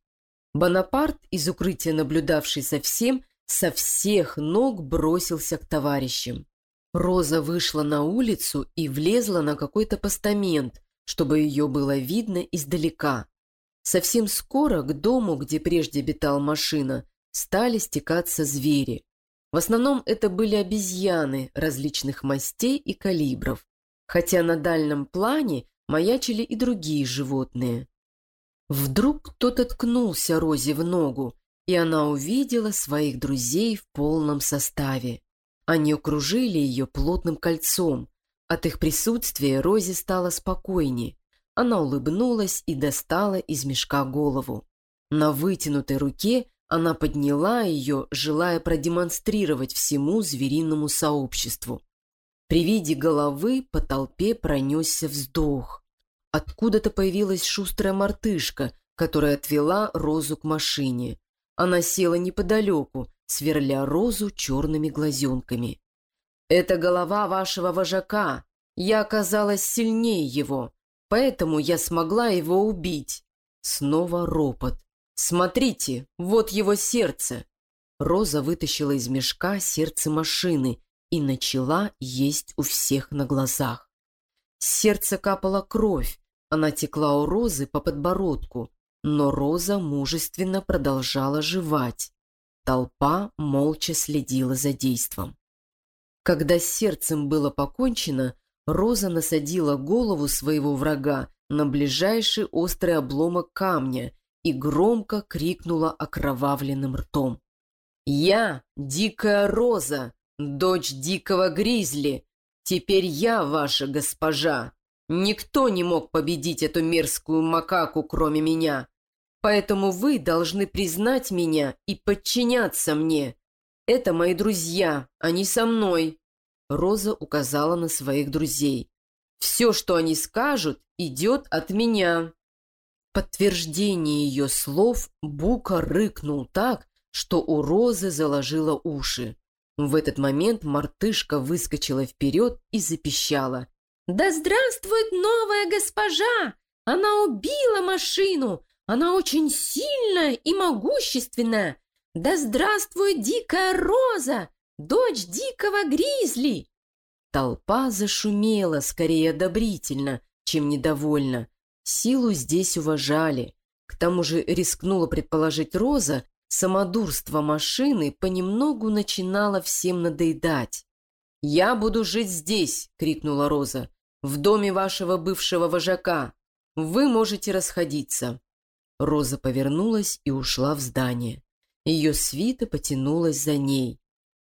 Бонапарт, из укрытия наблюдавший за всем, со всех ног бросился к товарищам. Роза вышла на улицу и влезла на какой-то постамент, чтобы ее было видно издалека. Совсем скоро к дому, где прежде обитал машина, стали стекаться звери. В основном это были обезьяны различных мастей и калибров, хотя на дальнем плане маячили и другие животные. Вдруг кто-то ткнулся Розе в ногу, и она увидела своих друзей в полном составе. Они окружили ее плотным кольцом. От их присутствия Розе стало спокойнее. Она улыбнулась и достала из мешка голову. На вытянутой руке она подняла ее, желая продемонстрировать всему звериному сообществу. При виде головы по толпе пронесся вздох. Откуда-то появилась шустрая мартышка, которая отвела Розу к машине. Она села неподалеку, сверля Розу черными глазенками. «Это голова вашего вожака. Я оказалась сильнее его, поэтому я смогла его убить». Снова ропот. «Смотрите, вот его сердце!» Роза вытащила из мешка сердце машины и начала есть у всех на глазах. С сердца капала кровь, она текла у Розы по подбородку, но Роза мужественно продолжала жевать. Толпа молча следила за действом. Когда с сердцем было покончено, Роза насадила голову своего врага на ближайший острый обломок камня и громко крикнула окровавленным ртом. «Я — Дикая Роза, дочь Дикого Гризли. Теперь я ваша госпожа. Никто не мог победить эту мерзкую макаку, кроме меня. Поэтому вы должны признать меня и подчиняться мне. Это мои друзья, они со мной». Роза указала на своих друзей. «Все, что они скажут, идет от меня» подтверждение ее слов Бука рыкнул так, что у Розы заложило уши. В этот момент мартышка выскочила вперед и запищала. «Да здравствует новая госпожа! Она убила машину! Она очень сильная и могущественная! Да здравствует дикая роза, дочь дикого гризли!» Толпа зашумела скорее одобрительно, чем недовольно. Силу здесь уважали. К тому же рискнула предположить Роза, самодурство машины понемногу начинало всем надоедать. «Я буду жить здесь!» — крикнула Роза. «В доме вашего бывшего вожака. Вы можете расходиться». Роза повернулась и ушла в здание. Ее свита потянулась за ней.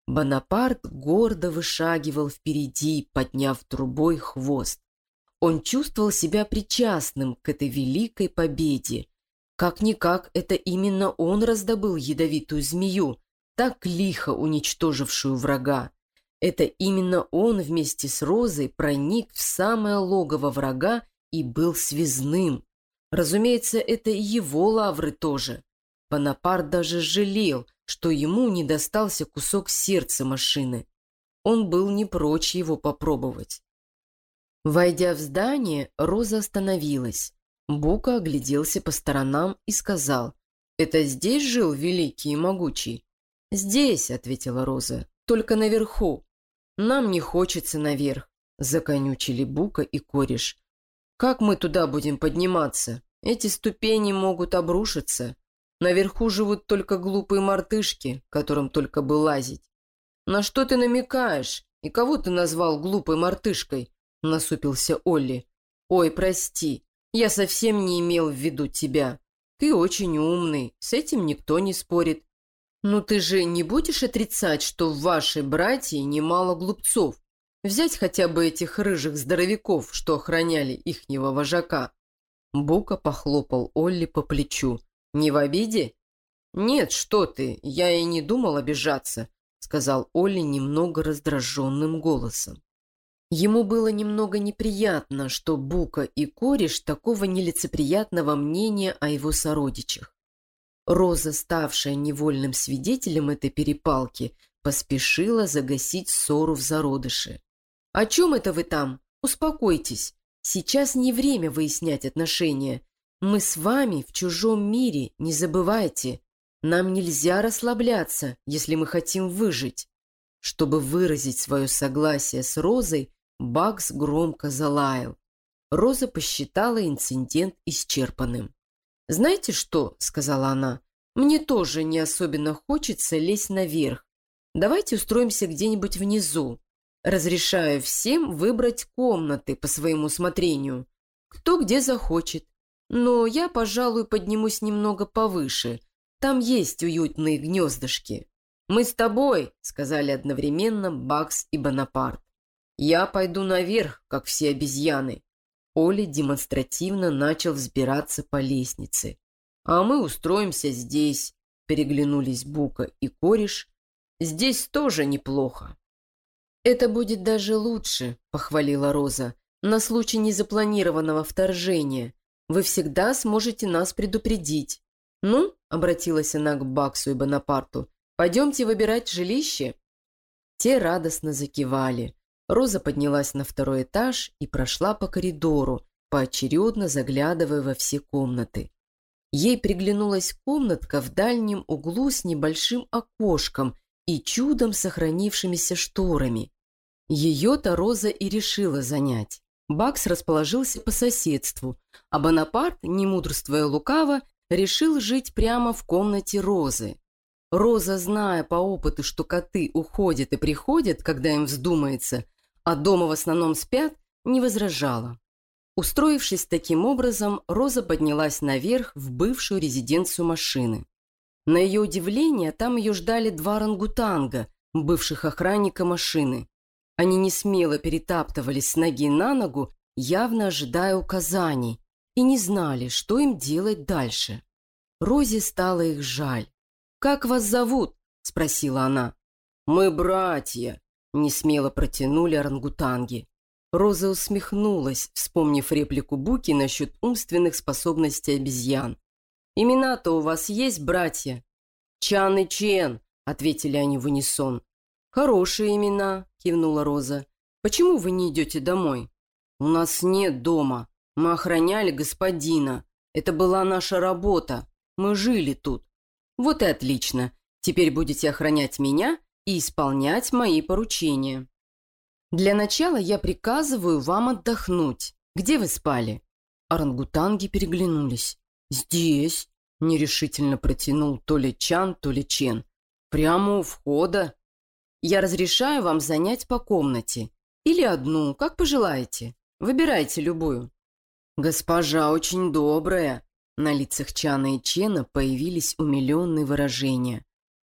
Бонапарт гордо вышагивал впереди, подняв трубой хвост. Он чувствовал себя причастным к этой великой победе. Как-никак, это именно он раздобыл ядовитую змею, так лихо уничтожившую врага. Это именно он вместе с Розой проник в самое логово врага и был связным. Разумеется, это и его лавры тоже. Бонапарт даже жалел, что ему не достался кусок сердца машины. Он был не прочь его попробовать. Войдя в здание, Роза остановилась. Бука огляделся по сторонам и сказал, «Это здесь жил великий и могучий?» «Здесь», — ответила Роза, — «только наверху. Нам не хочется наверх», — законючили Бука и кореш. «Как мы туда будем подниматься? Эти ступени могут обрушиться. Наверху живут только глупые мартышки, которым только бы лазить». «На что ты намекаешь? И кого ты назвал глупой мартышкой?» — насупился Олли. «Ой, прости, я совсем не имел в виду тебя. Ты очень умный, с этим никто не спорит. Ну ты же не будешь отрицать, что в вашей братье немало глупцов? Взять хотя бы этих рыжих здоровяков, что охраняли ихнего вожака. Бука похлопал Олли по плечу. «Не в обиде?» «Нет, что ты, я и не думал обижаться», сказал Олли немного раздраженным голосом. Ему было немного неприятно, что Бука и Кореш такого нелицеприятного мнения о его сородичах. Роза, ставшая невольным свидетелем этой перепалки, поспешила загасить ссору в зародыше. «О чем это вы там? Успокойтесь. Сейчас не время выяснять отношения. Мы с вами в чужом мире, не забывайте. Нам нельзя расслабляться, если мы хотим выжить». Чтобы выразить свое согласие с Розой, Бакс громко залаял. Роза посчитала инцидент исчерпанным. «Знаете что?» – сказала она. «Мне тоже не особенно хочется лезть наверх. Давайте устроимся где-нибудь внизу. Разрешаю всем выбрать комнаты по своему усмотрению. Кто где захочет. Но я, пожалуй, поднимусь немного повыше. Там есть уютные гнездышки». «Мы с тобой», – сказали одновременно Бакс и Бонапарт. «Я пойду наверх, как все обезьяны». Оля демонстративно начал взбираться по лестнице. «А мы устроимся здесь», – переглянулись Бука и Кореш. «Здесь тоже неплохо». «Это будет даже лучше», – похвалила Роза, «на случай незапланированного вторжения. Вы всегда сможете нас предупредить». «Ну», – обратилась она к Баксу и Бонапарту, «пойдемте выбирать жилище». Те радостно закивали. Роза поднялась на второй этаж и прошла по коридору, поочередно заглядывая во все комнаты. Ей приглянулась комнатка в дальнем углу с небольшим окошком и чудом сохранившимися шторами. Ее-то Роза и решила занять. Бакс расположился по соседству, а Бонапарт, не мудрствуя лукаво, решил жить прямо в комнате Розы. Роза, зная по опыту, что коты уходят и приходят, когда им вздумается, а дома в основном спят, не возражала. Устроившись таким образом, Роза поднялась наверх в бывшую резиденцию машины. На ее удивление, там ее ждали два рангутанга, бывших охранника машины. Они не смело перетаптывались с ноги на ногу, явно ожидая указаний, и не знали, что им делать дальше. Розе стало их жаль. «Как вас зовут?» – спросила она. «Мы братья», Несмело протянули орангутанги. Роза усмехнулась, вспомнив реплику Буки насчет умственных способностей обезьян. «Имена-то у вас есть, братья?» «Чан и Чен», — ответили они в унисон. «Хорошие имена», — кивнула Роза. «Почему вы не идете домой?» «У нас нет дома. Мы охраняли господина. Это была наша работа. Мы жили тут». «Вот и отлично. Теперь будете охранять меня и исполнять мои поручения. Для начала я приказываю вам отдохнуть. Где вы спали?» Орангутанги переглянулись. «Здесь», — нерешительно протянул то ли Чан, то ли Чен. «Прямо у входа. Я разрешаю вам занять по комнате. Или одну, как пожелаете. Выбирайте любую». «Госпожа очень добрая». На лицах Чана и Чена появились умиленные выражения.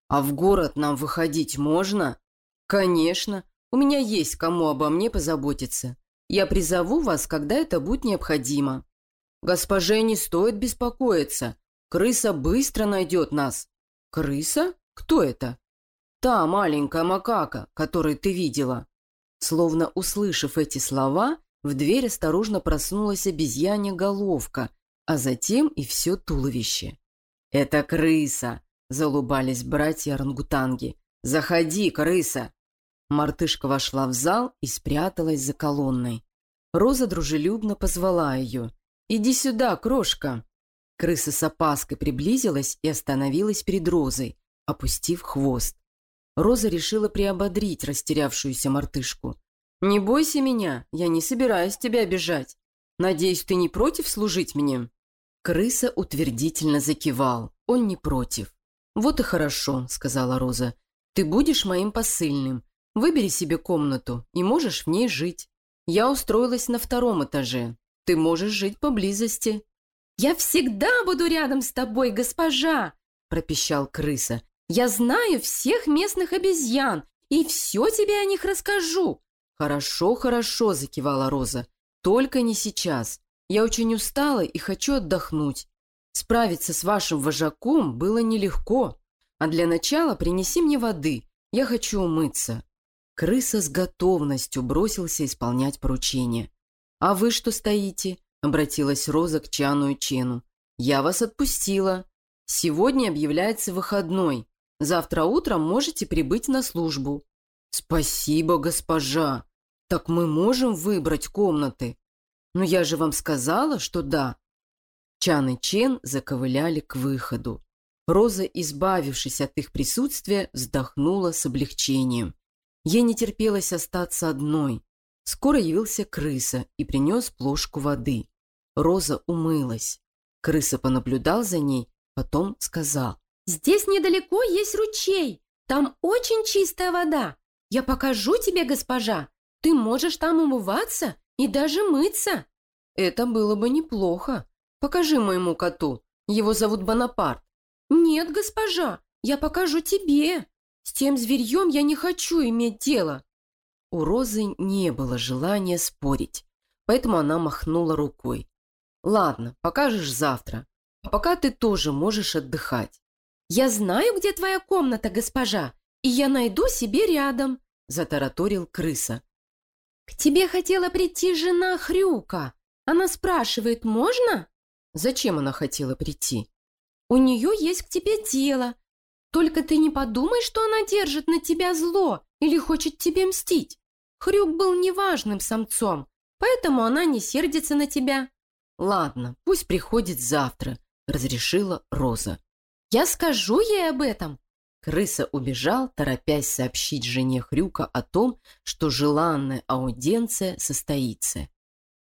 «А в город нам выходить можно?» «Конечно. У меня есть кому обо мне позаботиться. Я призову вас, когда это будет необходимо. Госпоже не стоит беспокоиться. Крыса быстро найдет нас». «Крыса? Кто это?» «Та маленькая макака, которую ты видела». Словно услышав эти слова, в дверь осторожно проснулась обезьянья головка, а затем и все туловище. «Это крыса!» Залубались братья-орангутанги. «Заходи, крыса!» Мартышка вошла в зал и спряталась за колонной. Роза дружелюбно позвала ее. «Иди сюда, крошка!» Крыса с опаской приблизилась и остановилась перед Розой, опустив хвост. Роза решила приободрить растерявшуюся мартышку. «Не бойся меня, я не собираюсь тебя обижать. Надеюсь, ты не против служить мне?» Крыса утвердительно закивал. Он не против. «Вот и хорошо», — сказала Роза. «Ты будешь моим посыльным. Выбери себе комнату и можешь в ней жить. Я устроилась на втором этаже. Ты можешь жить поблизости». «Я всегда буду рядом с тобой, госпожа!» – пропищал крыса. «Я знаю всех местных обезьян и все тебе о них расскажу!» «Хорошо, хорошо!» – закивала Роза. «Только не сейчас. Я очень устала и хочу отдохнуть. Справиться с вашим вожаком было нелегко. А для начала принеси мне воды. Я хочу умыться». Крыса с готовностью бросился исполнять поручение. «А вы что стоите?» — обратилась Роза к Чану и Чену. «Я вас отпустила. Сегодня объявляется выходной. Завтра утром можете прибыть на службу». «Спасибо, госпожа. Так мы можем выбрать комнаты?» «Но я же вам сказала, что да». Чан и Чен заковыляли к выходу. Роза, избавившись от их присутствия, вздохнула с облегчением. Ей не терпелось остаться одной. Скоро явился крыса и принес плошку воды. Роза умылась. Крыса понаблюдал за ней, потом сказал. «Здесь недалеко есть ручей. Там очень чистая вода. Я покажу тебе, госпожа. Ты можешь там умываться и даже мыться». «Это было бы неплохо. Покажи моему коту. Его зовут Бонапарт». «Нет, госпожа, я покажу тебе. С тем зверьем я не хочу иметь дело». У Розы не было желания спорить, поэтому она махнула рукой. «Ладно, покажешь завтра. А пока ты тоже можешь отдыхать». «Я знаю, где твоя комната, госпожа, и я найду себе рядом», – затараторил крыса. «К тебе хотела прийти жена Хрюка. Она спрашивает, можно?» «Зачем она хотела прийти?» «У нее есть к тебе дело. Только ты не подумай, что она держит на тебя зло или хочет тебе мстить. Хрюк был неважным самцом, поэтому она не сердится на тебя». «Ладно, пусть приходит завтра», — разрешила Роза. «Я скажу ей об этом». Крыса убежал, торопясь сообщить жене Хрюка о том, что желанная аудиенция состоится.